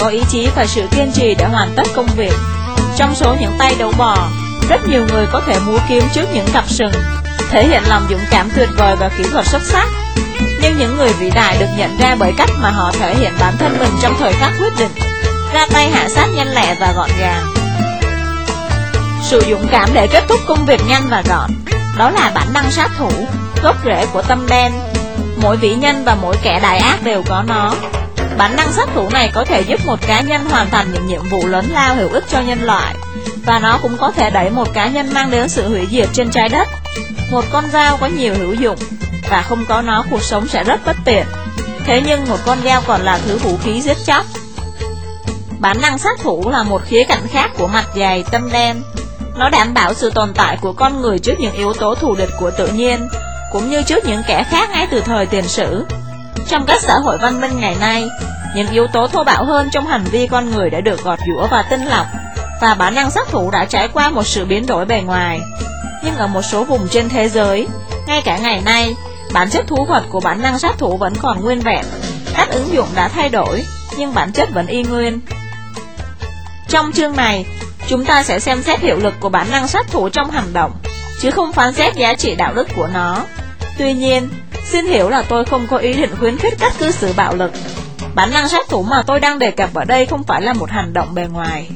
có ý chí và sự kiên trì để hoàn tất công việc. Trong số những tay đấu bò Rất nhiều người có thể múa kiếm trước những cặp sừng Thể hiện lòng dũng cảm tuyệt vời và kỹ thuật xuất sắc. Nhưng những người vĩ đại được nhận ra bởi cách mà họ thể hiện bản thân mình trong thời khắc quyết định Ra tay hạ sát nhanh lẹ và gọn gàng. Sự dũng cảm để kết thúc công việc nhanh và gọn Đó là bản năng sát thủ, gốc rễ của tâm đen. Mỗi vĩ nhân và mỗi kẻ đại ác đều có nó. Bản năng sát thủ này có thể giúp một cá nhân hoàn thành những nhiệm vụ lớn lao hữu ích cho nhân loại. Và nó cũng có thể đẩy một cá nhân mang đến sự hủy diệt trên trái đất. Một con dao có nhiều hữu dụng, Và không có nó cuộc sống sẽ rất bất tiện. Thế nhưng một con dao còn là thứ vũ khí giết chóc. Bản năng sát thủ là một khía cạnh khác của mặt dày, tâm đen. Nó đảm bảo sự tồn tại của con người trước những yếu tố thù địch của tự nhiên, Cũng như trước những kẻ khác ngay từ thời tiền sử. Trong các xã hội văn minh ngày nay. Những yếu tố thô bạo hơn trong hành vi con người đã được gọt giũa và tinh lọc, Và bản năng sát thủ đã trải qua một sự biến đổi bề ngoài. Nhưng ở một số vùng trên thế giới, Ngay cả ngày nay, Bản chất thú vật của bản năng sát thủ vẫn còn nguyên vẹn, Cách ứng dụng đã thay đổi, Nhưng bản chất vẫn y nguyên. Trong chương này, Chúng ta sẽ xem xét hiệu lực của bản năng sát thủ trong hành động, Chứ không phán xét giá trị đạo đức của nó. Tuy nhiên Xin hiểu là tôi không có ý định khuyến khích cách cư xử bạo lực. Bản năng sát thủ mà tôi đang đề cập ở đây không phải là một hành động bề ngoài.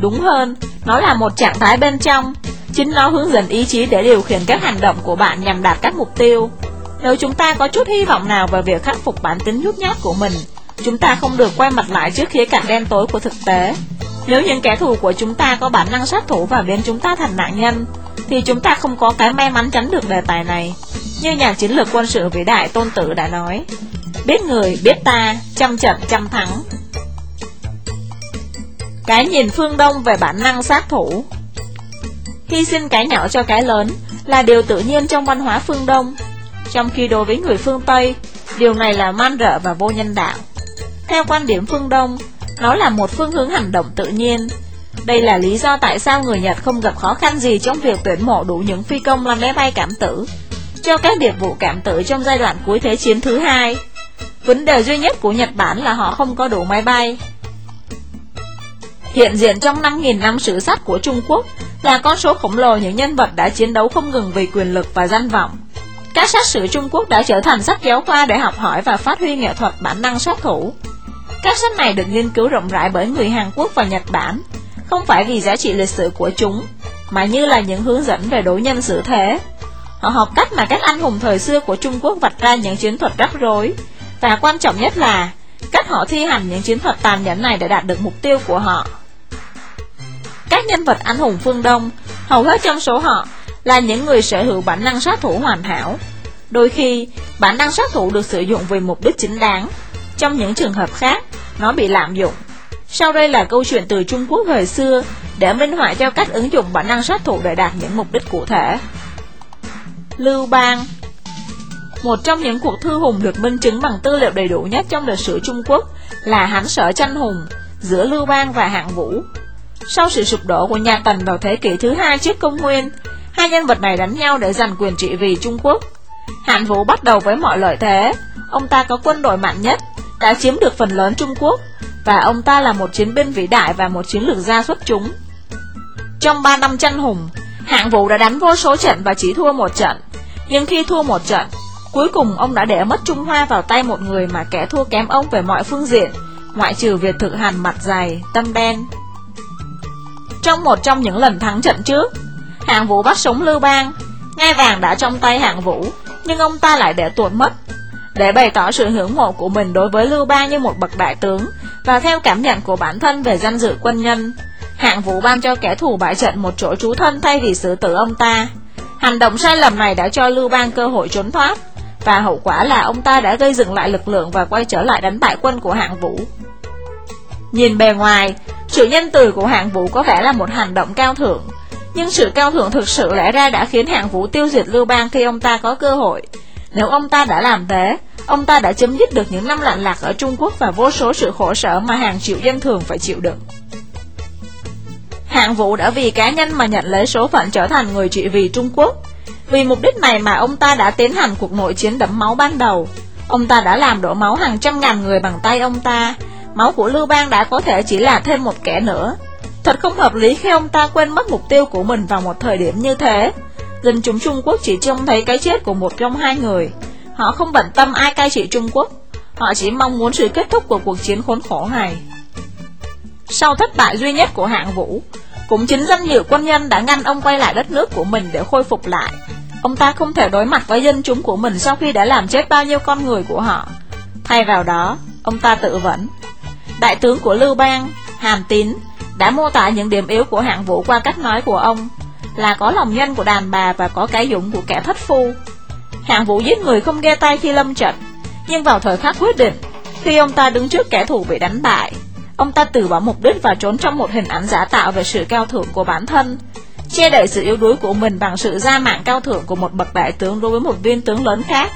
Đúng hơn, nó là một trạng thái bên trong. Chính nó hướng dẫn ý chí để điều khiển các hành động của bạn nhằm đạt các mục tiêu. Nếu chúng ta có chút hy vọng nào về việc khắc phục bản tính nhút nhát của mình Chúng ta không được quay mặt lại trước khía cạnh đen tối của thực tế. Nếu những kẻ thù của chúng ta có bản năng sát thủ và biến chúng ta thành nạn nhân thì chúng ta không có cái may mắn tránh được đề tài này Như nhà chiến lược quân sự vĩ đại Tôn Tử đã nói. Biết người, biết ta, trăm trận, trăm thắng. Cái nhìn phương Đông về bản năng sát thủ. Hy sinh cái nhỏ cho cái lớn là điều tự nhiên trong văn hóa phương Đông. Trong khi đối với người phương Tây, điều này là man rợ và vô nhân đạo. Theo quan điểm phương Đông, nó là một phương hướng hành động tự nhiên đây là lý do tại sao người Nhật không gặp khó khăn gì trong việc tuyển mộ đủ những phi công làm máy bay cảm tử Cho các điệp vụ cảm tử trong giai đoạn cuối Thế chiến thứ hai Vấn đề duy nhất của Nhật Bản là họ không có đủ máy bay Hiện diện trong 5.000 năm sử sách của Trung Quốc là con số khổng lồ những nhân vật đã chiến đấu không ngừng vì quyền lực và danh vọng. Các sách sử Trung Quốc đã trở thành sách giáo khoa để học hỏi và phát huy nghệ thuật bản năng sát thủ. Các sách này được nghiên cứu rộng rãi bởi người Hàn Quốc và Nhật Bản, không phải vì giá trị lịch sử của chúng, mà như là những hướng dẫn về đối nhân xử thế. Họ học cách mà các anh hùng thời xưa của Trung Quốc vạch ra những chiến thuật rắc rối, và quan trọng nhất là cách họ thi hành những chiến thuật tàn nhẫn này để đạt được mục tiêu của họ. Các nhân vật anh hùng phương Đông, hầu hết trong số họ là những người sở hữu bản năng sát thủ hoàn hảo. Đôi khi, bản năng sát thủ được sử dụng vì mục đích chính đáng. Trong những trường hợp khác, nó bị lạm dụng. Sau đây là câu chuyện từ Trung Quốc thời xưa để minh họa cho cách ứng dụng bản năng sát thủ để đạt những mục đích cụ thể. Lưu Bang Một trong những cuộc thư hùng được minh chứng bằng tư liệu đầy đủ nhất trong lịch sử Trung Quốc là hán sở tranh hùng giữa Lưu Bang và Hạng Vũ. Sau sự sụp đổ của nhà Tần vào thế kỷ thứ hai trước công nguyên, hai nhân vật này đánh nhau để giành quyền trị vì Trung Quốc. Hạng Vũ bắt đầu với mọi lợi thế, ông ta có quân đội mạnh nhất, đã chiếm được phần lớn Trung Quốc, và ông ta là một chiến binh vĩ đại và một chiến lược gia xuất chúng. Trong 3 năm tranh hùng, Hạng Vũ đã đánh vô số trận và chỉ thua một trận, nhưng khi thua một trận, cuối cùng ông đã để mất Trung Hoa vào tay một người mà kẻ thua kém ông về mọi phương diện, ngoại trừ việc thực hành mặt dày, tâm đen. Trong một trong những lần thắng trận trước, hạng vũ bắt sống Lưu Bang, ngai vàng đã trong tay hạng vũ, nhưng ông ta lại để tuột mất. Để bày tỏ sự hưởng mộ của mình đối với Lưu Bang như một bậc đại tướng, và theo cảm nhận của bản thân về danh dự quân nhân, hạng vũ ban cho kẻ thù bại trận một chỗ trú thân thay vì xử tử ông ta. Hành động sai lầm này đã cho Lưu Bang cơ hội trốn thoát, và hậu quả là ông ta đã gây dựng lại lực lượng và quay trở lại đánh bại quân của hạng vũ. Nhìn bề ngoài, sự nhân từ của hạng vũ có vẻ là một hành động cao thượng, nhưng sự cao thượng thực sự lẽ ra đã khiến hạng vũ tiêu diệt Lưu Bang khi ông ta có cơ hội. Nếu ông ta đã làm thế, ông ta đã chấm dứt được những năm lạnh lạc ở Trung Quốc và vô số sự khổ sở mà hàng triệu dân thường phải chịu đựng. Hạng Vũ đã vì cá nhân mà nhận lấy số phận trở thành người trị vì Trung Quốc. Vì mục đích này mà ông ta đã tiến hành cuộc nội chiến đẫm máu ban đầu. Ông ta đã làm đổ máu hàng trăm ngàn người bằng tay ông ta. Máu của Lưu Bang đã có thể chỉ là thêm một kẻ nữa. Thật không hợp lý khi ông ta quên mất mục tiêu của mình vào một thời điểm như thế. Dân chúng Trung Quốc chỉ trông thấy cái chết của một trong hai người. Họ không bận tâm ai cai trị Trung Quốc. Họ chỉ mong muốn sự kết thúc của cuộc chiến khốn khổ này. Sau thất bại duy nhất của hạng vũ, cũng chính danh hiệu quân nhân đã ngăn ông quay lại đất nước của mình để khôi phục lại. Ông ta không thể đối mặt với dân chúng của mình sau khi đã làm chết bao nhiêu con người của họ. Thay vào đó, ông ta tự vẫn. Đại tướng của Lưu Bang, Hàn Tín, đã mô tả những điểm yếu của hạng vũ qua cách nói của ông, là có lòng nhân của đàn bà và có cái dũng của kẻ thất phu. Hạng vũ giết người không ghe tay khi lâm trận, nhưng vào thời khắc quyết định, khi ông ta đứng trước kẻ thù bị đánh bại, Ông ta từ bỏ mục đích và trốn trong một hình ảnh giả tạo về sự cao thượng của bản thân Che đậy sự yếu đuối của mình bằng sự ra mạng cao thượng của một bậc đại tướng đối với một viên tướng lớn khác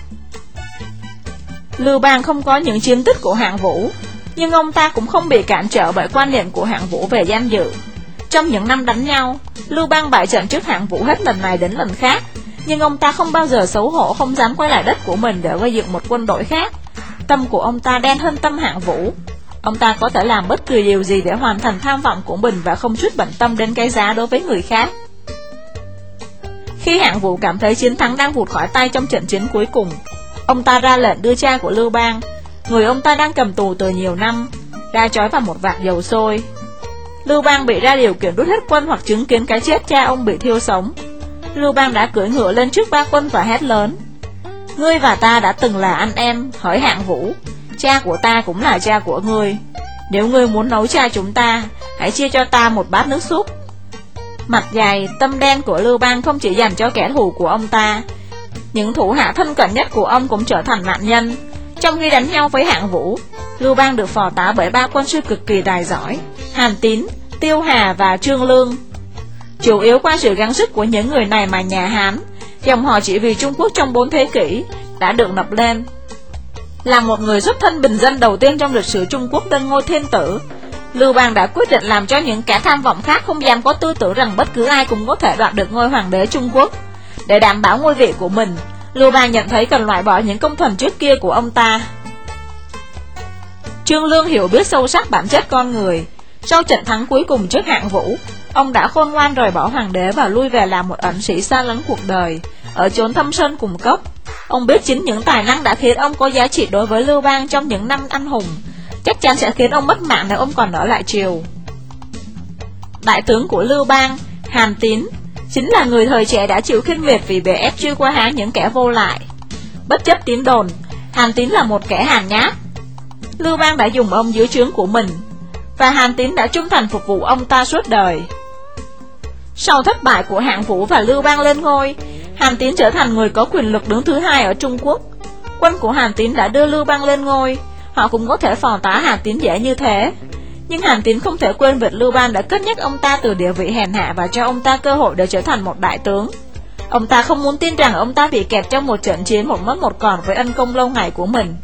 Lưu Bang không có những chiến tích của hạng vũ Nhưng ông ta cũng không bị cản trở bởi quan niệm của hạng vũ về danh dự trong những năm đánh nhau, Lưu Bang bại trận trước hạng vũ hết lần này đến lần khác Nhưng ông ta không bao giờ xấu hổ không dám quay lại đất của mình để gây dựng một quân đội khác Tâm của ông ta đen hơn tâm hạng vũ Ông ta có thể làm bất cứ điều gì để hoàn thành tham vọng của mình và không chút bận tâm đến cái giá đối với người khác. Khi hạng vũ cảm thấy chiến thắng đang vụt khỏi tay trong trận chiến cuối cùng, ông ta ra lệnh đưa cha của Lưu Bang, người ông ta đang cầm tù từ nhiều năm, ra chói vào một vạc dầu sôi. Lưu Bang bị ra điều kiện rút hết quân hoặc chứng kiến cái chết cha ông bị thiêu sống. Lưu Bang đã cưỡi ngựa lên trước ba quân và hét lớn. Ngươi và ta đã từng là anh em, hỏi hạng vũ, Cha của ta cũng là cha của ngươi Nếu ngươi muốn nấu cha chúng ta Hãy chia cho ta một bát nước súp Mặt dày, tâm đen của Lưu Bang không chỉ dành cho kẻ thù của ông ta Những thủ hạ thân cận nhất của ông cũng trở thành nạn nhân Trong khi đánh nhau với hạng vũ Lưu Bang được phò tá bởi ba quân sư cực kỳ tài giỏi Hàn Tín, Tiêu Hà và Trương Lương. Chủ yếu qua sự gắng sức của những người này mà nhà Hán, Dòng họ chỉ vì Trung Quốc trong bốn thế kỷ Đã được lập lên. Là một người xuất thân bình dân đầu tiên trong lịch sử Trung Quốc tên ngôi thiên tử, Lưu Bang đã quyết định làm cho những kẻ tham vọng khác không dám có tư tưởng rằng bất cứ ai cũng có thể đoạt được ngôi hoàng đế Trung Quốc. Để đảm bảo ngôi vị của mình, Lưu Bang nhận thấy cần loại bỏ những công thần trước kia của ông ta. Trương Lương hiểu biết sâu sắc bản chất con người sau trận thắng cuối cùng trước hạng vũ Ông đã khôn ngoan rời bỏ hoàng đế và lui về làm một ẩn sĩ xa lánh cuộc đời. Ở chốn thâm sơn cùng cốc Ông biết chính những tài năng đã khiến ông có giá trị đối với Lưu Bang trong những năm anh hùng. Chắc chắn sẽ khiến ông mất mạng nếu ông còn ở lại triều. Đại tướng của Lưu Bang, Hàn Tín Chính là người thời trẻ đã chịu khinh miệt vì bị ép chưa qua há những kẻ vô lại. Bất chấp tín đồn, Hàn Tín là một kẻ hàn nhát. Lưu Bang đã dùng ông dưới trướng của mình và Hàn Tín đã trung thành phục vụ ông ta suốt đời Sau thất bại của Hạng Vũ và Lưu Bang lên ngôi Hàn Tín trở thành người có quyền lực đứng thứ hai ở Trung Quốc. Quân của Hàn Tín đã đưa Lưu Bang lên ngôi, họ cũng có thể phò tá Hàn Tín dễ như thế. Nhưng Hàn Tín không thể quên việc Lưu Bang đã cất nhắc ông ta từ địa vị hèn hạ và cho ông ta cơ hội để trở thành một đại tướng. Ông ta không muốn tin rằng ông ta bị kẹt trong một trận chiến một mất một còn với ân công lâu ngày của mình.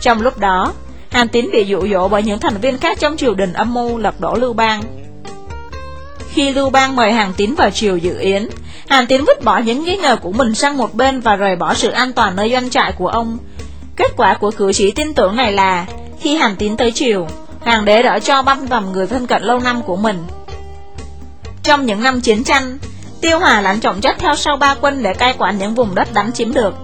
Trong lúc đó, Hàn Tín bị dụ dỗ bởi những thành viên khác trong triều đình âm mưu lật đổ Lưu Bang. Khi Lưu Bang mời Hàn Tín vào triều dự yến, Hàn Tín vứt bỏ những nghi ngờ của mình sang một bên và rời bỏ sự an toàn nơi doanh trại của ông. Kết quả của cử chỉ tin tưởng này là, khi Hàn Tín tới triều, Hoàng đế đã cho băm vằm người thân cận lâu năm của mình. Trong những năm chiến tranh, Tiêu Hòa lãnh trọng trách theo sau ba quân để cai quản những vùng đất đánh chiếm được.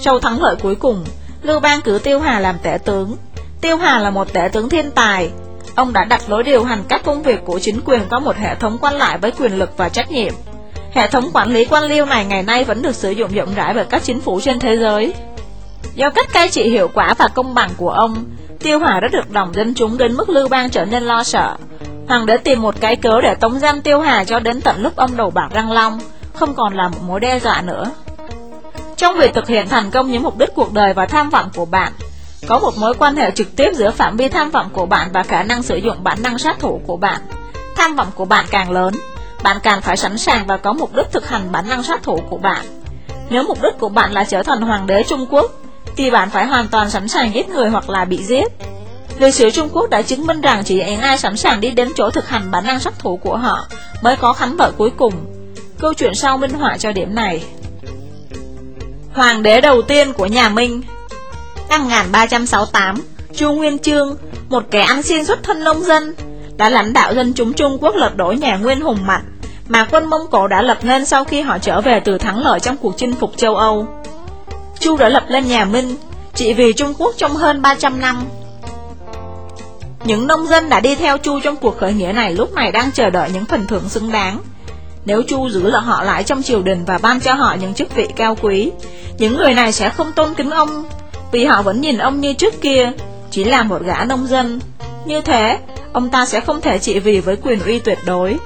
Sau thắng lợi cuối cùng, Lưu Bang cử Tiêu Hòa làm tể tướng. Tiêu Hà là một tể tướng thiên tài. Ông đã đặt lối điều hành các công việc của chính quyền có một hệ thống quan lại với quyền lực và trách nhiệm. Hệ thống quản lý quan liêu này ngày nay vẫn được sử dụng rộng rãi bởi các chính phủ trên thế giới. Do cách cai trị hiệu quả và công bằng của ông, Tiêu Hòa đã được đồng dân chúng đến mức Lưu Bang trở nên lo sợ. Hoàng đế tìm một cái cớ để tống giam Tiêu Hà cho đến tận lúc ông đầu bạc răng long, không còn là một mối đe dọa nữa. Trong việc thực hiện thành công những mục đích cuộc đời và tham vọng của bạn, có một mối quan hệ trực tiếp giữa phạm vi tham vọng của bạn và khả năng sử dụng bản năng sát thủ của bạn. Tham vọng của bạn càng lớn, bạn càng phải sẵn sàng và có mục đích thực hành bản năng sát thủ của bạn. Nếu mục đích của bạn là trở thành hoàng đế Trung Quốc, thì bạn phải hoàn toàn sẵn sàng giết người hoặc là bị giết. Lịch sử Trung Quốc đã chứng minh rằng chỉ những ai sẵn sàng đi đến chỗ thực hành bản năng sát thủ của họ mới có thắng lợi cuối cùng. Câu chuyện sau minh họa cho điểm này. Hoàng đế đầu tiên của nhà Minh Năm 1368, Chu Nguyên Chương, một kẻ ăn xin xuất thân nông dân, đã lãnh đạo dân chúng Trung Quốc lật đổ nhà Nguyên hùng mạnh mà quân Mông Cổ đã lập nên sau khi họ trở về từ thắng lợi trong cuộc chinh phục châu Âu. Chu đã lập lên nhà Minh, trị vì Trung Quốc trong hơn 300 năm. Những nông dân đã đi theo Chu trong cuộc khởi nghĩa này lúc này đang chờ đợi những phần thưởng xứng đáng. Nếu Chu giữ lại họ lại trong triều đình và ban cho họ những chức vị cao quý, những người này sẽ không tôn kính ông, vì họ vẫn nhìn ông như trước kia, chỉ là một gã nông dân. Như thế, ông ta sẽ không thể trị vì với quyền uy tuyệt đối.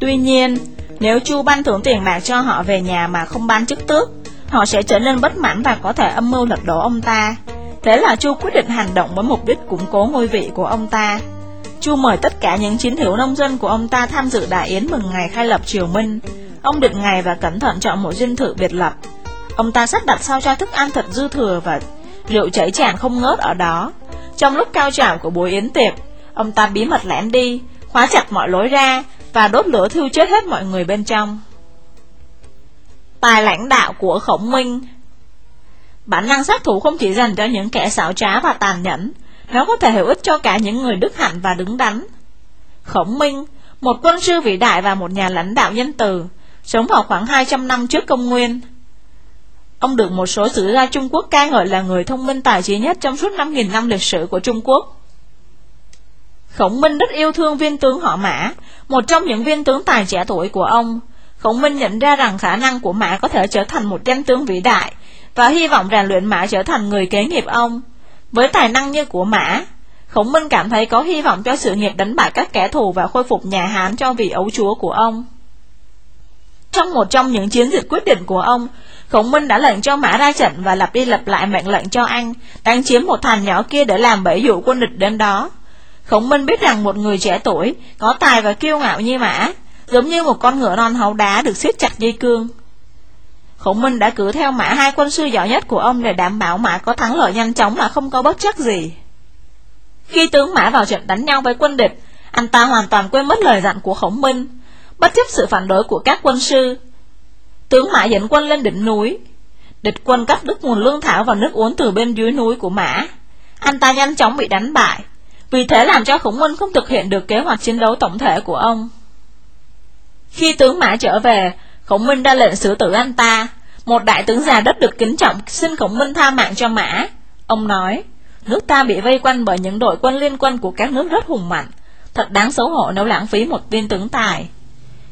Tuy nhiên, nếu Chu ban thưởng tiền bạc cho họ về nhà mà không ban chức tước, họ sẽ trở nên bất mãn và có thể âm mưu lật đổ ông ta. Thế là Chu quyết định hành động với mục đích củng cố ngôi vị của ông ta. Chu mời tất cả những chiến hữu nông dân của ông ta tham dự đại yến mừng ngày khai lập triều Minh. Ông định ngày và cẩn thận chọn một dinh thự biệt lập. Ông ta sắp đặt sao cho thức ăn thật dư thừa và rượu chảy tràn không ngớt ở đó. Trong lúc cao trào của buổi yến tiệc, ông ta bí mật lẻn đi, khóa chặt mọi lối ra và đốt lửa thiêu chết hết mọi người bên trong. Tài lãnh đạo của Khổng Minh Bản năng sát thủ không chỉ dành cho những kẻ xảo trá và tàn nhẫn, nó có thể hữu ích cho cả những người đức hạnh và đứng đắn. Khổng Minh, một quân sư vĩ đại và một nhà lãnh đạo nhân từ, sống vào khoảng 200 năm trước công nguyên. Ông được một số sử gia Trung Quốc ca ngợi là người thông minh tài trí nhất trong suốt 5.000 năm lịch sử của Trung Quốc. Khổng Minh rất yêu thương viên tướng họ Mã, một trong những viên tướng tài trẻ tuổi của ông. Khổng Minh nhận ra rằng khả năng của Mã có thể trở thành một danh tướng vĩ đại, và hy vọng rèn luyện Mã trở thành người kế nghiệp ông. Với tài năng như của Mã, Khổng Minh cảm thấy có hy vọng cho sự nghiệp đánh bại các kẻ thù và khôi phục nhà Hán cho vị ấu chúa của ông. Trong một trong những chiến dịch quyết định của ông, Khổng Minh đã lệnh cho Mã ra trận và lặp đi lặp lại mệnh lệnh cho anh đánh chiếm một thành nhỏ kia để làm bẫy dụ quân địch đến đó. Khổng Minh biết rằng một người trẻ tuổi, có tài và kiêu ngạo như Mã, giống như một con ngựa non háu đá được siết chặt dây cương. Khổng Minh đã cử theo Mã hai quân sư giỏi nhất của ông để đảm bảo Mã có thắng lợi nhanh chóng mà không có bất chắc gì. Khi tướng Mã vào trận đánh nhau với quân địch, anh ta hoàn toàn quên mất lời dặn của Khổng Minh, bất chấp sự phản đối của các quân sư. Tướng Mã dẫn quân lên đỉnh núi, địch quân cắt đứt nguồn lương thảo và nước uống từ bên dưới núi của Mã. Anh ta nhanh chóng bị đánh bại, vì thế làm cho Khổng Minh không thực hiện được kế hoạch chiến đấu tổng thể của ông. Khi tướng Mã trở về, Khổng Minh ra lệnh xử tử anh ta. Một đại tướng già đất được kính trọng xin Khổng Minh tha mạng cho Mã. Ông nói, nước ta bị vây quanh bởi những đội quân liên quân của các nước rất hùng mạnh. Thật đáng xấu hổ nếu lãng phí một viên tướng tài.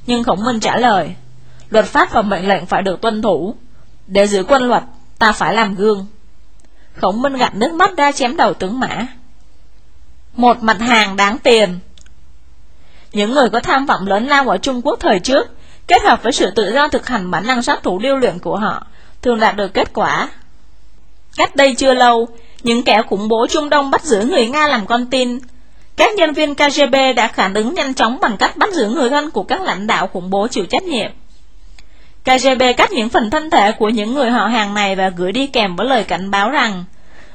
Nhưng Khổng Minh trả lời, luật pháp và mệnh lệnh phải được tuân thủ. Để giữ quân luật, ta phải làm gương. Khổng Minh gạt nước mắt ra chém đầu tướng Mã. Một mặt hàng đáng tiền Những người có tham vọng lớn lao ở Trung Quốc thời trước kết hợp với sự tự do thực hành bản năng sát thủ điêu luyện của họ thường đạt được kết quả. Cách đây chưa lâu, những kẻ khủng bố Trung Đông bắt giữ người Nga làm con tin. Các nhân viên KGB đã phản ứng nhanh chóng bằng cách bắt giữ người thân của các lãnh đạo khủng bố chịu trách nhiệm. KGB cắt những phần thân thể của những người họ hàng này và gửi đi kèm với lời cảnh báo rằng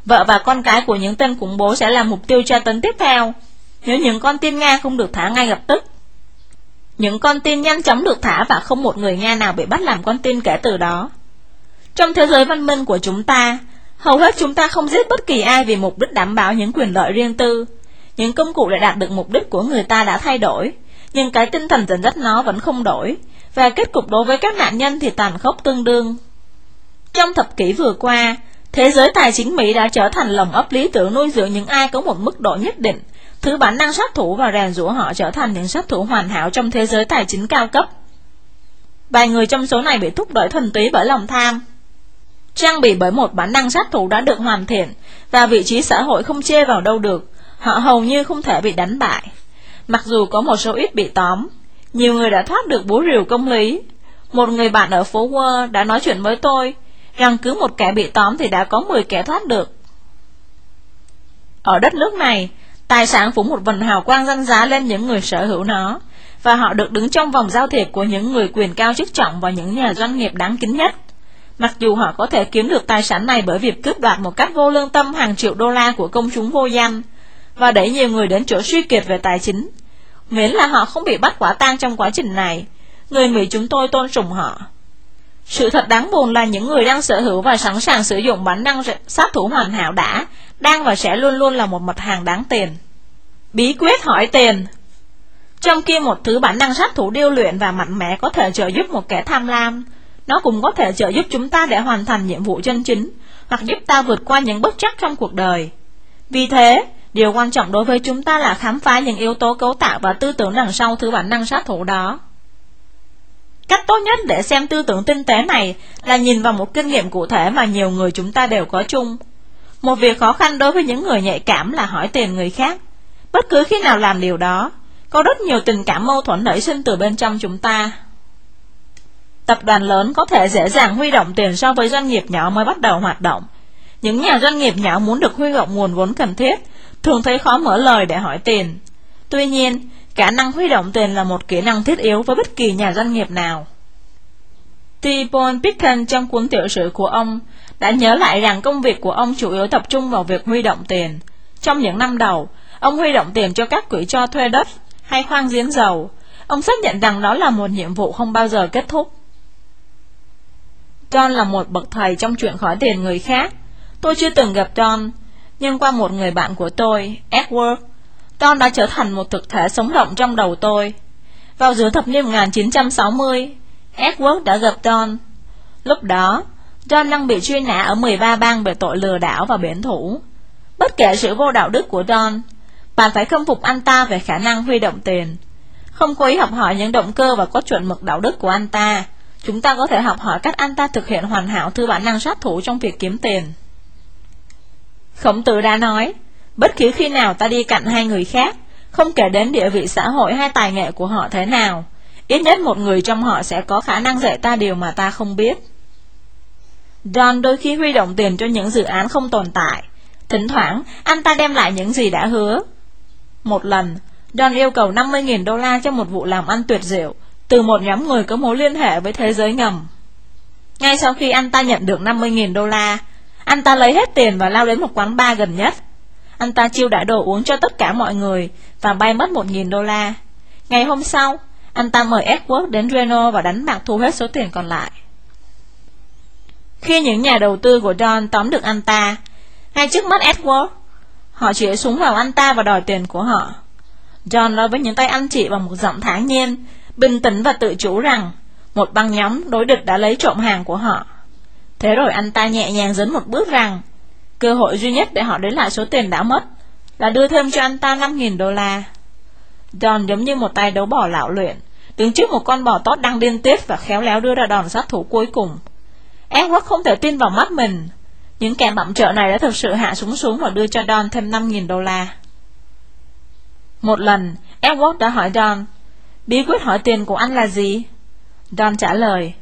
vợ và con cái của những tên khủng bố sẽ là mục tiêu tra tấn tiếp theo nếu những con tin Nga không được thả ngay lập tức. Những con tin nhanh chóng được thả và không một người Nga nào bị bắt làm con tin kể từ đó. Trong thế giới văn minh của chúng ta, hầu hết chúng ta không giết bất kỳ ai vì mục đích đảm bảo những quyền lợi riêng tư. Những công cụ để đạt được mục đích của người ta đã thay đổi, nhưng cái tinh thần dẫn dắt nó vẫn không đổi, và kết cục đối với các nạn nhân thì tàn khốc tương đương. Trong thập kỷ vừa qua, thế giới tài chính Mỹ đã trở thành lồng ấp lý tưởng nuôi dưỡng những ai có một mức độ nhất định thứ bản năng sát thủ và rèn rũa họ trở thành những sát thủ hoàn hảo trong thế giới tài chính cao cấp. Vài người trong số này bị thúc đẩy thuần túy bởi lòng tham. Trang bị bởi một bản năng sát thủ đã được hoàn thiện và vị trí xã hội không chê vào đâu được, họ hầu như không thể bị đánh bại. Mặc dù có một số ít bị tóm, nhiều người đã thoát được búa rìu công lý. Một người bạn ở phố Wall đã nói chuyện với tôi rằng cứ một kẻ bị tóm thì đã có 10 kẻ thoát được. Ở đất nước này, Tài sản phủ một vần hào quang danh giá lên những người sở hữu nó, và họ được đứng trong vòng giao thiệp của những người quyền cao chức trọng và những nhà doanh nghiệp đáng kính nhất. Mặc dù họ có thể kiếm được tài sản này bởi việc cướp đoạt một cách vô lương tâm hàng triệu đô la của công chúng vô danh và đẩy nhiều người đến chỗ suy kiệt về tài chính, miễn là họ không bị bắt quả tang trong quá trình này, người Mỹ chúng tôi tôn sùng họ. Sự thật đáng buồn là những người đang sở hữu và sẵn sàng sử dụng bản năng sát thủ hoàn hảo đã, đang và sẽ luôn luôn là một mặt hàng đáng tiền. Bí quyết hỏi tiền Trong khi một thứ bản năng sát thủ điêu luyện và mạnh mẽ có thể trợ giúp một kẻ tham lam, nó cũng có thể trợ giúp chúng ta để hoàn thành nhiệm vụ chân chính, hoặc giúp ta vượt qua những bất chắc trong cuộc đời. Vì thế, điều quan trọng đối với chúng ta là khám phá những yếu tố cấu tạo và tư tưởng đằng sau thứ bản năng sát thủ đó. Cách tốt nhất để xem tư tưởng tinh tế này là nhìn vào một kinh nghiệm cụ thể mà nhiều người chúng ta đều có chung. Một việc khó khăn đối với những người nhạy cảm là hỏi tiền người khác. Bất cứ khi nào làm điều đó, có rất nhiều tình cảm mâu thuẫn nảy sinh từ bên trong chúng ta. Tập đoàn lớn có thể dễ dàng huy động tiền so với doanh nghiệp nhỏ mới bắt đầu hoạt động. Những nhà doanh nghiệp nhỏ muốn được huy động nguồn vốn cần thiết, thường thấy khó mở lời để hỏi tiền. Tuy nhiên, khả năng huy động tiền là một kỹ năng thiết yếu với bất kỳ nhà doanh nghiệp nào. T. Paul Picken trong cuốn tiểu sử của ông đã nhớ lại rằng công việc của ông chủ yếu tập trung vào việc huy động tiền. Trong những năm đầu, ông huy động tiền cho các quỹ cho thuê đất hay khoan giếng dầu. Ông xác nhận rằng đó là một nhiệm vụ không bao giờ kết thúc. John là một bậc thầy trong chuyện khỏi tiền người khác. Tôi chưa từng gặp John, nhưng qua một người bạn của tôi, Edward, Don đã trở thành một thực thể sống động trong đầu tôi. Vào giữa thập niên 1960, Edward đã gặp Don. Lúc đó, John đang bị truy nã ở 13 bang về tội lừa đảo và biển thủ. Bất kể sự vô đạo đức của Don, bạn phải khâm phục anh ta về khả năng huy động tiền. Không cố ý học hỏi những động cơ và có chuẩn mực đạo đức của anh ta, chúng ta có thể học hỏi cách anh ta thực hiện hoàn hảo thư bản năng sát thủ trong việc kiếm tiền. Khổng tử đã nói, bất cứ khi nào ta đi cạnh hai người khác, không kể đến địa vị xã hội hay tài nghệ của họ thế nào, ít nhất một người trong họ sẽ có khả năng dạy ta điều mà ta không biết. John đôi khi huy động tiền cho những dự án không tồn tại. Thỉnh thoảng, anh ta đem lại những gì đã hứa. Một lần, John yêu cầu 50.000 đô la cho một vụ làm ăn tuyệt diệu từ một nhóm người có mối liên hệ với thế giới ngầm. Ngay sau khi anh ta nhận được 50.000 đô la, anh ta lấy hết tiền và lao đến một quán bar gần nhất. Anh ta chiêu đãi đồ uống cho tất cả mọi người và bay mất 1.000 đô la. Ngày hôm sau, anh ta mời Edward đến Reno và đánh bạc thu hết số tiền còn lại. Khi những nhà đầu tư của John tóm được anh ta, ngay trước mắt Edward, họ chỉ súng vào anh ta và đòi tiền của họ. John nói với những tay anh chị bằng một giọng thản nhiên, bình tĩnh và tự chủ rằng một băng nhóm đối địch đã lấy trộm hàng của họ. Thế rồi anh ta nhẹ nhàng dấn một bước rằng cơ hội duy nhất để họ đến lại số tiền đã mất là đưa thêm cho anh ta 5.000 đô la. John giống như một tay đấu bỏ lão luyện, đứng trước một con bò tót đang điên tiết và khéo léo đưa ra đòn sát thủ cuối cùng. Edward không thể tin vào mắt mình. Những kẻ bậm trợ này đã thực sự hạ súng xuống và đưa cho Don thêm 5.000 đô la. Một lần, Edward đã hỏi Don, bí quyết hỏi tiền của anh là gì? Don trả lời,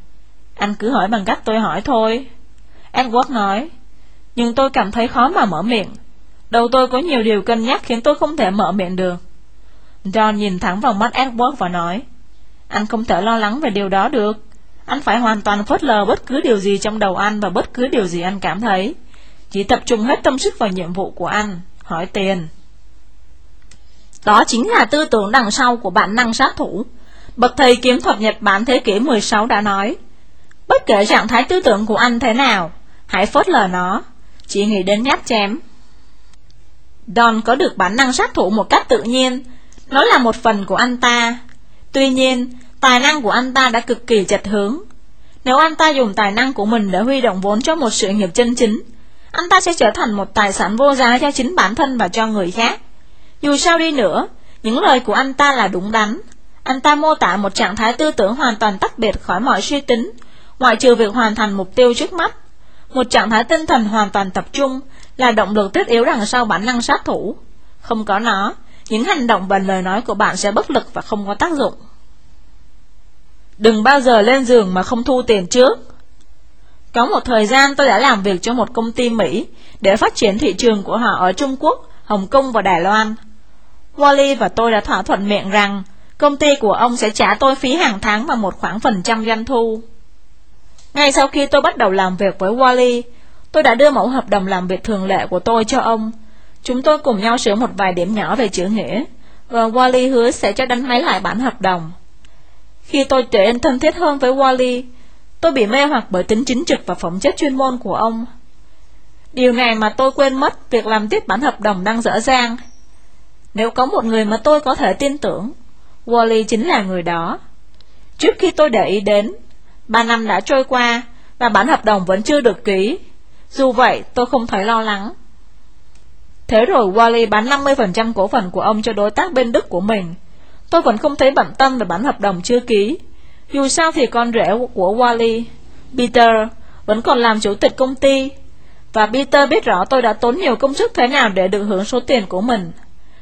anh cứ hỏi bằng cách tôi hỏi thôi. Edward nói, nhưng tôi cảm thấy khó mà mở miệng. Đầu tôi có nhiều điều cân nhắc khiến tôi không thể mở miệng được. John nhìn thẳng vào mắt Edward và nói, anh không thể lo lắng về điều đó được. Anh phải hoàn toàn phớt lờ bất cứ điều gì trong đầu anh và bất cứ điều gì anh cảm thấy. Chỉ tập trung hết tâm sức vào nhiệm vụ của anh, hỏi tiền. Đó chính là tư tưởng đằng sau của bản năng sát thủ. Bậc thầy kiếm thuật Nhật Bản thế kỷ 16 đã nói, bất kể trạng thái tư tưởng của anh thế nào, hãy phớt lờ nó, chỉ nghĩ đến nhát chém. Don có được bản năng sát thủ một cách tự nhiên, nó là một phần của anh ta. Tuy nhiên, Tài năng của anh ta đã cực kỳ chật hướng. Nếu anh ta dùng tài năng của mình để huy động vốn cho một sự nghiệp chân chính, anh ta sẽ trở thành một tài sản vô giá cho chính bản thân và cho người khác. Dù sao đi nữa, những lời của anh ta là đúng đắn. Anh ta mô tả một trạng thái tư tưởng hoàn toàn tách biệt khỏi mọi suy tính, ngoại trừ việc hoàn thành mục tiêu trước mắt. Một trạng thái tinh thần hoàn toàn tập trung là động lực thiết yếu đằng sau bản năng sát thủ. Không có nó, những hành động và lời nói của bạn sẽ bất lực và không có tác dụng. Đừng bao giờ lên giường mà không thu tiền trước. Có một thời gian tôi đã làm việc cho một công ty Mỹ để phát triển thị trường của họ ở Trung Quốc, Hồng Kông và Đài Loan. Wally và tôi đã thỏa thuận miệng rằng công ty của ông sẽ trả tôi phí hàng tháng và một khoản phần trăm doanh thu. Ngay sau khi tôi bắt đầu làm việc với Wally, tôi đã đưa mẫu hợp đồng làm việc thường lệ của tôi cho ông. Chúng tôi cùng nhau sửa một vài điểm nhỏ về chữ nghĩa, và Wally hứa sẽ cho đánh máy lại bản hợp đồng. Khi tôi trở nên thân thiết hơn với Wally, tôi bị mê hoặc bởi tính chính trực và phẩm chất chuyên môn của ông. Điều này mà tôi quên mất việc làm tiếp bản hợp đồng đang dở dang. Nếu có một người mà tôi có thể tin tưởng, Wally chính là người đó. Trước khi tôi để ý đến, ba năm đã trôi qua và bản hợp đồng vẫn chưa được ký. Dù vậy, tôi không thấy lo lắng. Thế rồi Wally bán 50% cổ phần của ông cho đối tác bên Đức của mình. Tôi vẫn không thấy bận tâm về bản hợp đồng chưa ký. Dù sao thì con rể của Wally, Peter, vẫn còn làm chủ tịch công ty. Và Peter biết rõ tôi đã tốn nhiều công sức thế nào để được hưởng số tiền của mình.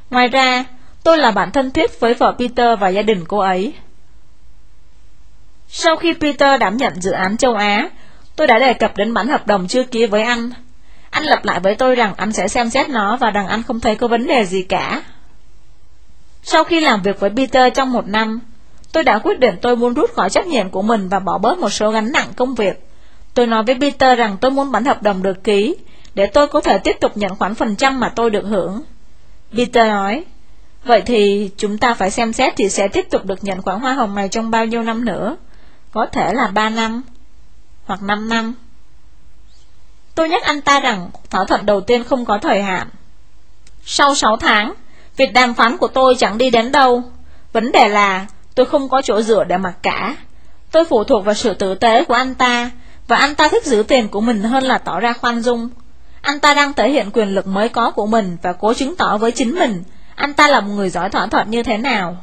Ngoài ra, tôi là bạn thân thiết với vợ Peter và gia đình cô ấy. Sau khi Peter đảm nhận dự án châu Á, tôi đã đề cập đến bản hợp đồng chưa ký với anh. Anh lặp lại với tôi rằng anh sẽ xem xét nó và rằng anh không thấy có vấn đề gì cả. Sau khi làm việc với Peter trong một năm, tôi đã quyết định tôi muốn rút khỏi trách nhiệm của mình và bỏ bớt một số gánh nặng công việc. Tôi nói với Peter rằng tôi muốn bản hợp đồng được ký, để tôi có thể tiếp tục nhận khoản phần trăm mà tôi được hưởng. Peter nói, vậy thì chúng ta phải xem xét thì sẽ tiếp tục được nhận khoản hoa hồng này trong bao nhiêu năm nữa. Có thể là 3 năm, hoặc 5 năm. Tôi nhắc anh ta rằng thỏa thuận đầu tiên không có thời hạn. Sau 6 tháng, việc đàm phán của tôi chẳng đi đến đâu. Vấn đề là tôi không có chỗ dựa để mặc cả. Tôi phụ thuộc vào sự tử tế của anh ta, và anh ta thích giữ tiền của mình hơn là tỏ ra khoan dung. Anh ta đang thể hiện quyền lực mới có của mình và cố chứng tỏ với chính mình anh ta là một người giỏi thỏa thuận như thế nào.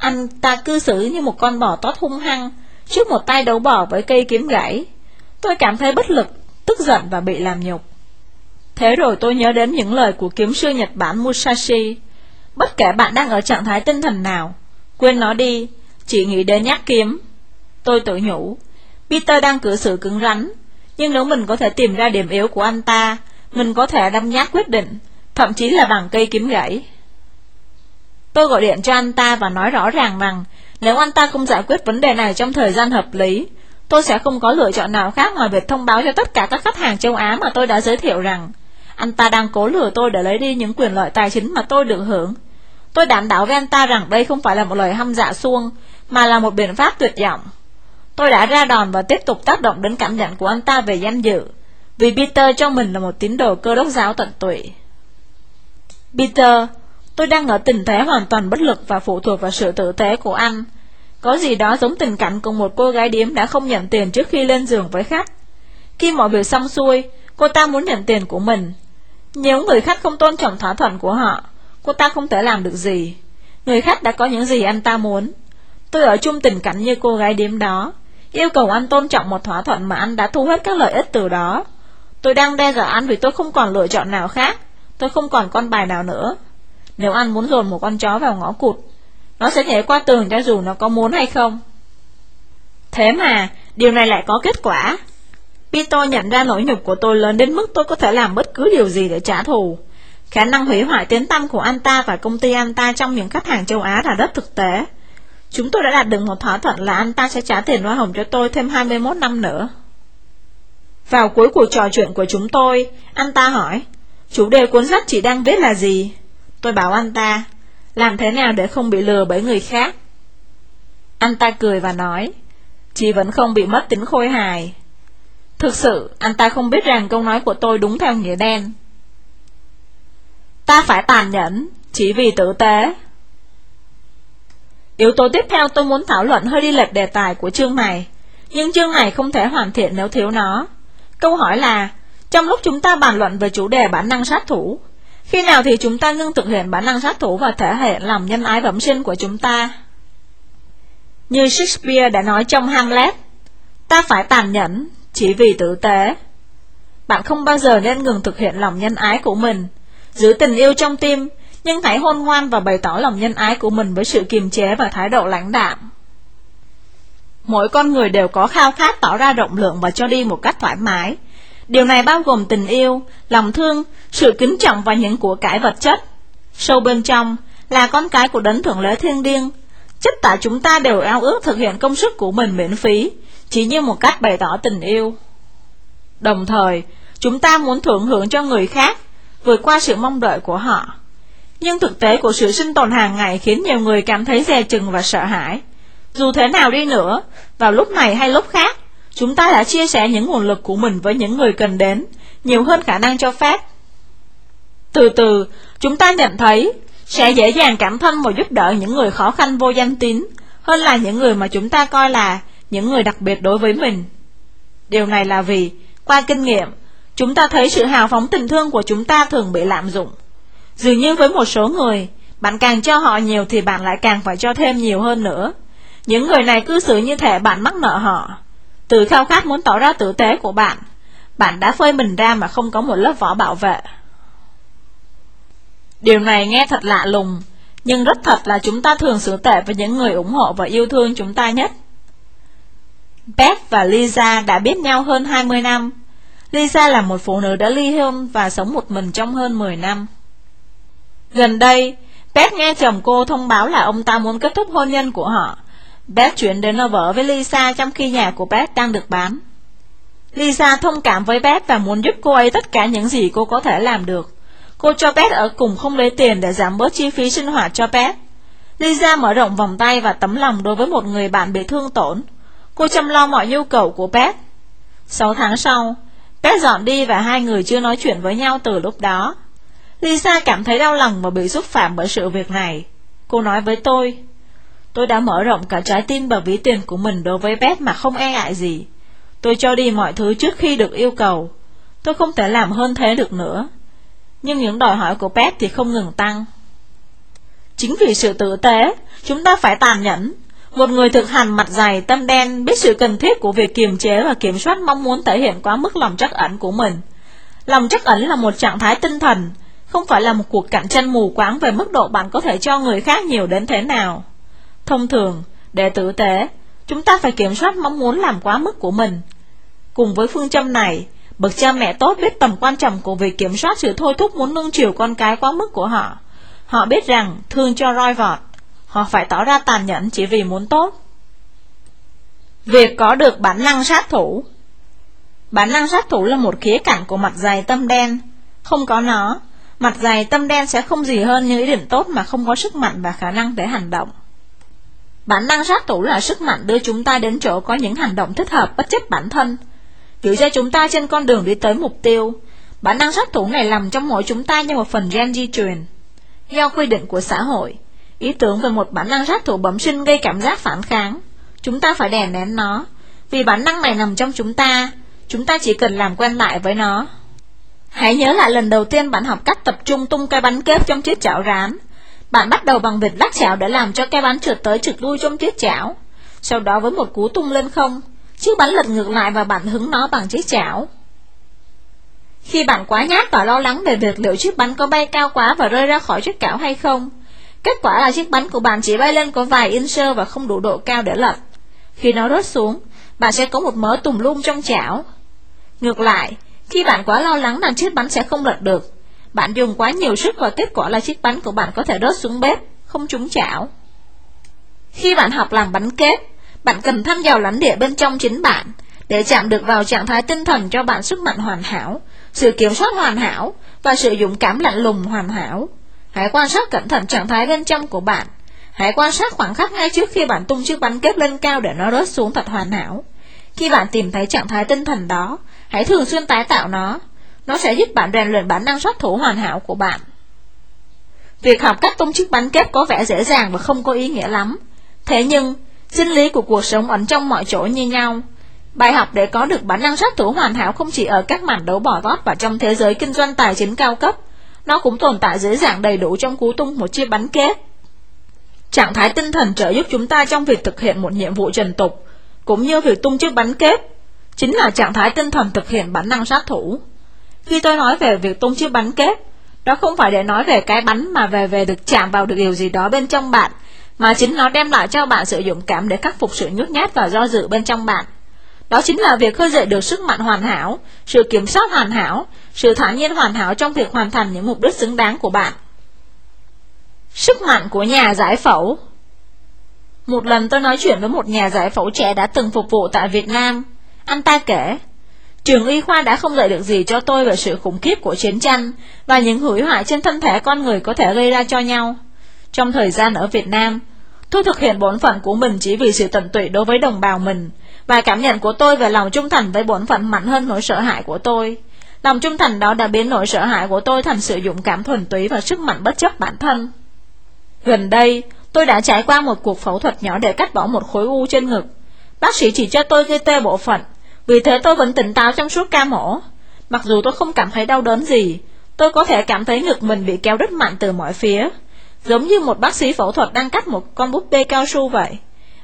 Anh ta cư xử như một con bò tót hung hăng trước một tay đấu bò với cây kiếm gãy. Tôi cảm thấy bất lực, tức giận và bị làm nhục. Thế rồi tôi nhớ đến những lời của kiếm sư Nhật Bản Musashi. Bất kể bạn đang ở trạng thái tinh thần nào, quên nó đi, chỉ nghĩ đến nhát kiếm. Tôi tự nhủ, Peter đang cử xử cứng rắn, nhưng nếu mình có thể tìm ra điểm yếu của anh ta, mình có thể đâm nhát quyết định, thậm chí là bằng cây kiếm gãy. Tôi gọi điện cho anh ta và nói rõ ràng rằng nếu anh ta không giải quyết vấn đề này trong thời gian hợp lý, tôi sẽ không có lựa chọn nào khác ngoài việc thông báo cho tất cả các khách hàng châu Á mà tôi đã giới thiệu rằng anh ta đang cố lừa tôi để lấy đi những quyền lợi tài chính mà tôi được hưởng. Tôi đảm bảo với anh ta rằng đây không phải là một lời hăm dạ xuông, mà là một biện pháp tuyệt vọng. Tôi đã ra đòn và tiếp tục tác động đến cảm nhận của anh ta về danh dự, vì Peter cho mình là một tín đồ cơ đốc giáo tận tụy. Peter, tôi đang ở tình thế hoàn toàn bất lực và phụ thuộc vào sự tử tế của anh. Có gì đó giống tình cảnh cùng một cô gái điếm đã không nhận tiền trước khi lên giường với khách. Khi mọi việc xong xuôi, cô ta muốn nhận tiền của mình. Nếu người khách không tôn trọng thỏa thuận của họ, cô ta không thể làm được gì. Người khách đã có những gì anh ta muốn. Tôi ở chung tình cảnh như cô gái điếm đó, yêu cầu anh tôn trọng một thỏa thuận mà anh đã thu hết các lợi ích từ đó. Tôi đang đe dọa anh vì tôi không còn lựa chọn nào khác, tôi không còn con bài nào nữa. Nếu ăn muốn dồn một con chó vào ngõ cụt, nó sẽ nhảy qua tường cho dù nó có muốn hay không. Thế mà, điều này lại có kết quả. Pito nhận ra nỗi nhục của tôi lớn đến mức tôi có thể làm bất cứ điều gì để trả thù. Khả năng hủy hoại tiếng tăm của anh ta và công ty anh ta trong những khách hàng châu Á là rất thực tế. Chúng tôi đã đạt được một thỏa thuận là anh ta sẽ trả tiền hoa hồng cho tôi thêm 21 năm nữa. Vào cuối cuộc trò chuyện của chúng tôi, anh ta hỏi, chủ đề cuốn sách chị đang viết là gì? Tôi bảo anh ta, làm thế nào để không bị lừa bởi người khác? Anh ta cười và nói, chị vẫn không bị mất tính khôi hài. Thực sự, anh ta không biết rằng câu nói của tôi đúng theo nghĩa đen. Ta phải tàn nhẫn, chỉ vì tử tế. Yếu tố tiếp theo tôi muốn thảo luận hơi đi lệch đề tài của chương này, nhưng chương này không thể hoàn thiện nếu thiếu nó. Câu hỏi là, trong lúc chúng ta bàn luận về chủ đề bản năng sát thủ, khi nào thì chúng ta ngưng thực hiện bản năng sát thủ và thể hiện lòng nhân ái bẩm sinh của chúng ta? Như Shakespeare đã nói trong Hamlet, ta phải tàn nhẫn chỉ vì tử tế. Bạn không bao giờ nên ngừng thực hiện lòng nhân ái của mình, giữ tình yêu trong tim, nhưng hãy hôn ngoan và bày tỏ lòng nhân ái của mình với sự kiềm chế và thái độ lãnh đạm. Mỗi con người đều có khao khát tỏ ra rộng lượng và cho đi một cách thoải mái, Điều này bao gồm tình yêu, lòng thương, sự kính trọng và những của cải vật chất. Sâu bên trong là con cái của đấng thượng lễ thiên liêng. Tất cả chúng ta đều ao ước thực hiện công sức của mình miễn phí, chỉ như một cách bày tỏ tình yêu. Đồng thời, chúng ta muốn thưởng hưởng cho người khác, vượt qua sự mong đợi của họ. Nhưng thực tế của sự sinh tồn hàng ngày khiến nhiều người cảm thấy dè chừng và sợ hãi. Dù thế nào đi nữa, vào lúc này hay lúc khác, chúng ta đã chia sẻ những nguồn lực của mình với những người cần đến, nhiều hơn khả năng cho phép. Từ từ, chúng ta nhận thấy sẽ dễ dàng cảm thông và giúp đỡ những người khó khăn vô danh tín hơn là những người mà chúng ta coi là những người đặc biệt đối với mình. Điều này là vì, qua kinh nghiệm, chúng ta thấy sự hào phóng tình thương của chúng ta thường bị lạm dụng. Dường như với một số người, bạn càng cho họ nhiều thì bạn lại càng phải cho thêm nhiều hơn nữa. Những người này cư xử như thể bạn mắc nợ họ. Từ khao khát muốn tỏ ra tử tế của bạn, bạn đã phơi mình ra mà không có một lớp vỏ bảo vệ. Điều này nghe thật lạ lùng, nhưng rất thật là chúng ta thường xử tệ với những người ủng hộ và yêu thương chúng ta nhất. Beth và Lisa đã biết nhau hơn 20 năm. Lisa là một phụ nữ đã ly hôn và sống một mình trong hơn 10 năm. Gần đây, Beth nghe chồng cô thông báo là ông ta muốn kết thúc hôn nhân của họ. Bác chuyển đến ở vợ với Lisa trong khi nhà của bác đang được bán. Lisa thông cảm với Beth và muốn giúp cô ấy tất cả những gì cô có thể làm được. Cô cho Beth ở cùng không lấy tiền để giảm bớt chi phí sinh hoạt cho Beth. Lisa mở rộng vòng tay và tấm lòng đối với một người bạn bị thương tổn. Cô chăm lo mọi nhu cầu của Beth. Sáu tháng sau, Beth dọn đi và hai người chưa nói chuyện với nhau từ lúc đó. Lisa cảm thấy đau lòng và bị xúc phạm bởi sự việc này. Cô nói với tôi, tôi đã mở rộng cả trái tim và ví tiền của mình đối với Beth mà không e ngại gì. Tôi cho đi mọi thứ trước khi được yêu cầu. Tôi không thể làm hơn thế được nữa. Nhưng những đòi hỏi của Beth thì không ngừng tăng. Chính vì sự tử tế, chúng ta phải tàn nhẫn. Một người thực hành mặt dày, tâm đen, biết sự cần thiết của việc kiềm chế và kiểm soát mong muốn thể hiện quá mức lòng trắc ẩn của mình. Lòng trắc ẩn là một trạng thái tinh thần, không phải là một cuộc cạnh tranh mù quáng về mức độ bạn có thể cho người khác nhiều đến thế nào. Thông thường, để tử tế, chúng ta phải kiểm soát mong muốn làm quá mức của mình. Cùng với phương châm này, bậc cha mẹ tốt biết tầm quan trọng của việc kiểm soát sự thôi thúc muốn nâng chiều con cái quá mức của họ. Họ biết rằng thương cho roi vọt, họ phải tỏ ra tàn nhẫn chỉ vì muốn tốt. Việc có được bản năng sát thủ Bản năng sát thủ là một khía cạnh của mặt dày tâm đen. Không có nó, mặt dày tâm đen sẽ không gì hơn những ý định tốt mà không có sức mạnh và khả năng để hành động. Bản năng sát thủ là sức mạnh đưa chúng ta đến chỗ có những hành động thích hợp bất chấp bản thân, giữ cho chúng ta trên con đường đi tới mục tiêu. Bản năng sát thủ này nằm trong mỗi chúng ta như một phần gen di truyền. Do quy định của xã hội, ý tưởng về một bản năng sát thủ bẩm sinh gây cảm giác phản kháng. Chúng ta phải đè nén nó, vì bản năng này nằm trong chúng ta, chúng ta chỉ cần làm quen lại với nó. Hãy nhớ lại lần đầu tiên bạn học cách tập trung tung cây bánh kép trong chiếc chảo rán. Bạn bắt đầu bằng việc lắc chảo để làm cho cái bánh trượt tới trượt lui trong chiếc chảo. Sau đó với một cú tung lên không, chiếc bánh lật ngược lại và bạn hứng nó bằng chiếc chảo. Khi bạn quá nhát và lo lắng về việc liệu chiếc bánh có bay cao quá và rơi ra khỏi chiếc chảo hay không, kết quả là chiếc bánh của bạn chỉ bay lên có vài inch và không đủ độ cao để lật. Khi nó rớt xuống, bạn sẽ có một mớ tùm lum trong chảo. Ngược lại, khi bạn quá lo lắng rằng chiếc bánh sẽ không lật được, bạn dùng quá nhiều sức và kết quả là chiếc bánh của bạn có thể rớt xuống bếp, không trúng chảo. Khi bạn học làm bánh kết, bạn cần thăm dò lãnh địa bên trong chính bạn để chạm được vào trạng thái tinh thần cho bạn sức mạnh hoàn hảo, sự kiểm soát hoàn hảo và sự dũng cảm lạnh lùng hoàn hảo. Hãy quan sát cẩn thận trạng thái bên trong của bạn. Hãy quan sát khoảng khắc ngay trước khi bạn tung chiếc bánh kết lên cao để nó rớt xuống thật hoàn hảo. Khi bạn tìm thấy trạng thái tinh thần đó, hãy thường xuyên tái tạo nó. Nó sẽ giúp bạn rèn luyện bản năng sát thủ hoàn hảo của bạn. Việc học cách tung chiếc bánh kép có vẻ dễ dàng và không có ý nghĩa lắm. Thế nhưng, sinh lý của cuộc sống ẩn trong mọi chỗ như nhau. Bài học để có được bản năng sát thủ hoàn hảo không chỉ ở các màn đấu bỏ tót và trong thế giới kinh doanh tài chính cao cấp, nó cũng tồn tại dễ dàng đầy đủ trong cú tung một chiếc bánh kép. Trạng thái tinh thần trợ giúp chúng ta trong việc thực hiện một nhiệm vụ trần tục, cũng như việc tung chiếc bánh kép, chính là trạng thái tinh thần thực hiện bản năng sát thủ. Khi tôi nói về việc tung chiếc bánh kết, đó không phải để nói về cái bánh mà về về được chạm vào được điều gì đó bên trong bạn, mà chính nó đem lại cho bạn sự dũng cảm để khắc phục sự nhút nhát và do dự bên trong bạn. Đó chính là việc khơi dậy được sức mạnh hoàn hảo, sự kiểm soát hoàn hảo, sự thản nhiên hoàn hảo trong việc hoàn thành những mục đích xứng đáng của bạn. Sức mạnh của nhà giải phẫu Một lần tôi nói chuyện với một nhà giải phẫu trẻ đã từng phục vụ tại Việt Nam. Anh ta kể, trường y khoa đã không dạy được gì cho tôi về sự khủng khiếp của chiến tranh và những hủy hoại trên thân thể con người có thể gây ra cho nhau. Trong thời gian ở Việt Nam, tôi thực hiện bổn phận của mình chỉ vì sự tận tụy đối với đồng bào mình, và cảm nhận của tôi về lòng trung thành với bổn phận mạnh hơn nỗi sợ hãi của tôi. Lòng trung thành đó đã biến nỗi sợ hãi của tôi thành sự dũng cảm thuần túy và sức mạnh bất chấp bản thân. Gần đây, tôi đã trải qua một cuộc phẫu thuật nhỏ để cắt bỏ một khối u trên ngực. Bác sĩ chỉ cho tôi gây tê bộ phận, vì thế tôi vẫn tỉnh táo trong suốt ca mổ. Mặc dù tôi không cảm thấy đau đớn gì, tôi có thể cảm thấy ngực mình bị kéo rất mạnh từ mọi phía, giống như một bác sĩ phẫu thuật đang cắt một con búp bê cao su vậy.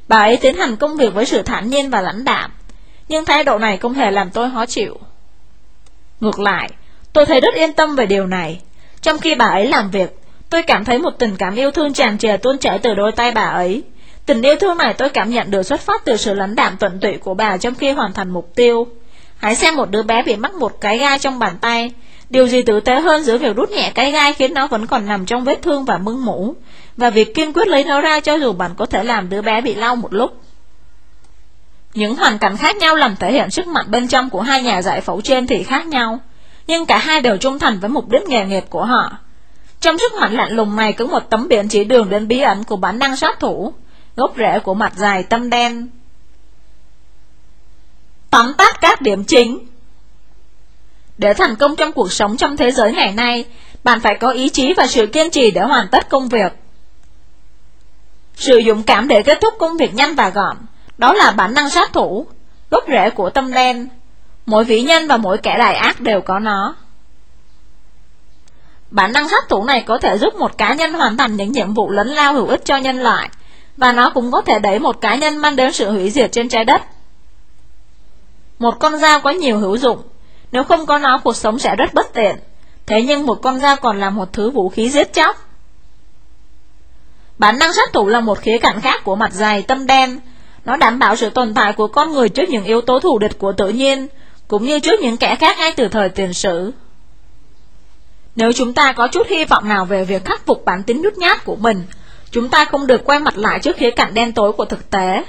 Bà ấy tiến hành công việc với sự thản nhiên và lãnh đạm, nhưng thái độ này không hề làm tôi khó chịu. Ngược lại, tôi thấy rất yên tâm về điều này. Trong khi bà ấy làm việc, tôi cảm thấy một tình cảm yêu thương tràn trề tuôn chảy từ đôi tay bà ấy. Tình yêu thương này tôi cảm nhận được xuất phát từ sự lãnh đạm tuận tụy của bà trong khi hoàn thành mục tiêu. Hãy xem một đứa bé bị mắc một cái gai trong bàn tay. Điều gì tử tế hơn giữa việc rút nhẹ cái gai khiến nó vẫn còn nằm trong vết thương và mưng mũ, và việc kiên quyết lấy nó ra cho dù bạn có thể làm đứa bé bị lau một lúc. Những hoàn cảnh khác nhau làm thể hiện sức mạnh bên trong của hai nhà giải phẫu trên thì khác nhau, nhưng cả hai đều trung thành với mục đích nghề nghiệp của họ. Trong sức mạnh lạnh lùng này có một tấm biển chỉ đường đến bí ẩn của bản năng sát thủ, gốc rễ của mặt dài tâm đen. Tóm tắt các điểm chính Để thành công trong cuộc sống trong thế giới ngày nay, bạn phải có ý chí và sự kiên trì để hoàn tất công việc. Sự dũng cảm để kết thúc công việc nhanh và gọn, đó là bản năng sát thủ, gốc rễ của tâm đen. Mỗi vĩ nhân và mỗi kẻ đại ác đều có nó. Bản năng sát thủ này có thể giúp một cá nhân hoàn thành những nhiệm vụ lớn lao hữu ích cho nhân loại, và nó cũng có thể đẩy một cá nhân mang đến sự hủy diệt trên trái đất. Một con dao có nhiều hữu dụng, nếu không có nó cuộc sống sẽ rất bất tiện, thế nhưng một con dao còn là một thứ vũ khí giết chóc. Bản năng sát thủ là một khía cạnh khác của mặt dày tâm đen, nó đảm bảo sự tồn tại của con người trước những yếu tố thù địch của tự nhiên, cũng như trước những kẻ khác ngay từ thời tiền sử. Nếu chúng ta có chút hy vọng nào về việc khắc phục bản tính nhút nhát của mình, chúng ta không được quay mặt lại trước khía cạnh đen tối của thực tế.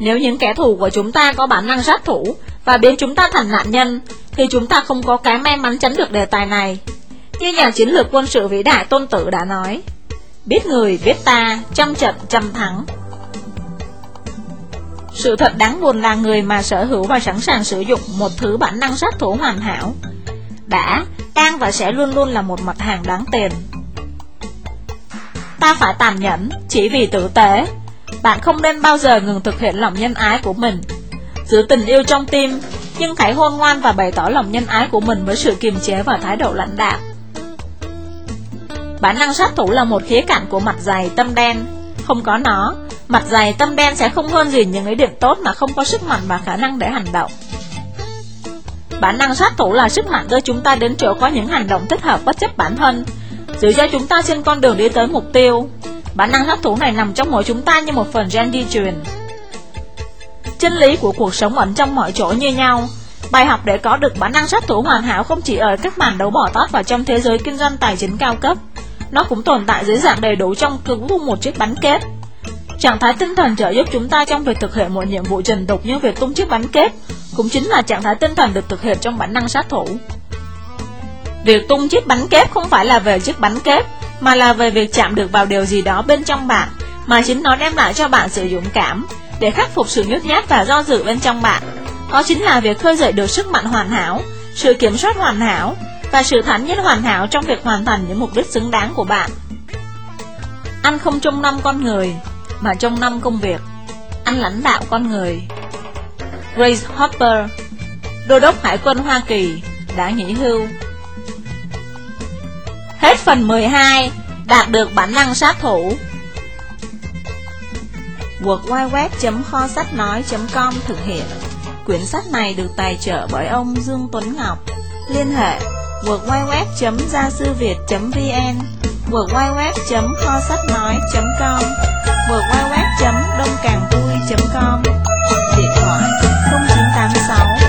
Nếu những kẻ thù của chúng ta có bản năng sát thủ và biến chúng ta thành nạn nhân, thì chúng ta không có cái may mắn tránh được đề tài này. Như nhà chiến lược quân sự vĩ đại Tôn Tử đã nói, biết người, biết ta, trăm trận, trăm thắng. Sự thật đáng buồn là người mà sở hữu và sẵn sàng sử dụng một thứ bản năng sát thủ hoàn hảo đã, đang và sẽ luôn luôn là một mặt hàng đáng tiền. Ta phải tàn nhẫn chỉ vì tử tế. Bạn không nên bao giờ ngừng thực hiện lòng nhân ái của mình. Giữ tình yêu trong tim, nhưng hãy hôn ngoan và bày tỏ lòng nhân ái của mình với sự kiềm chế và thái độ lãnh đạm. Bản năng sát thủ là một khía cạnh của mặt dày tâm đen. Không có nó, Mặt dày tâm đen sẽ không hơn gì những ý định tốt mà không có sức mạnh và khả năng để hành động. Bản năng sát thủ là sức mạnh đưa chúng ta đến chỗ có những hành động thích hợp bất chấp bản thân, giữ cho chúng ta trên con đường đi tới mục tiêu. Bản năng sát thủ này nằm trong mỗi chúng ta như một phần gen di truyền. Chân lý của cuộc sống ẩn trong mọi chỗ như nhau. Bài học để có được bản năng sát thủ hoàn hảo không chỉ ở các màn đấu bỏ tót và trong thế giới kinh doanh tài chính cao cấp, nó cũng tồn tại dưới dạng đầy đủ trong cứng một chiếc bánh kết. Trạng thái tinh thần trợ giúp chúng ta trong việc thực hiện một nhiệm vụ trình tục như việc tung chiếc bánh kép, cũng chính là trạng thái tinh thần được thực hiện trong bản năng sát thủ. Việc tung chiếc bánh kép không phải là về chiếc bánh kép, mà là về việc chạm được vào điều gì đó bên trong bạn, mà chính nó đem lại cho bạn sự dũng cảm, để khắc phục sự nhút nhát và do dự bên trong bạn. Đó chính là việc khơi dậy được sức mạnh hoàn hảo, sự kiểm soát hoàn hảo, và sự thản nhiên hoàn hảo trong việc hoàn thành những mục đích xứng đáng của bạn. Anh không trông năm con người, mà trong năm công việc, anh lãnh đạo con người. Grace Hopper, Đô đốc Hải quân Hoa Kỳ, đã nghỉ hưu. Hết phần 12 Đạt được bản năng sát thủ. Www.kho sách nói.com thực hiện. Quyển sách này được tài trợ bởi ông Dương Tuấn Ngọc. Liên hệ www.giasưviệt.vn www.kho sách nói.com www.đông càng vui.com Điện thoại 0986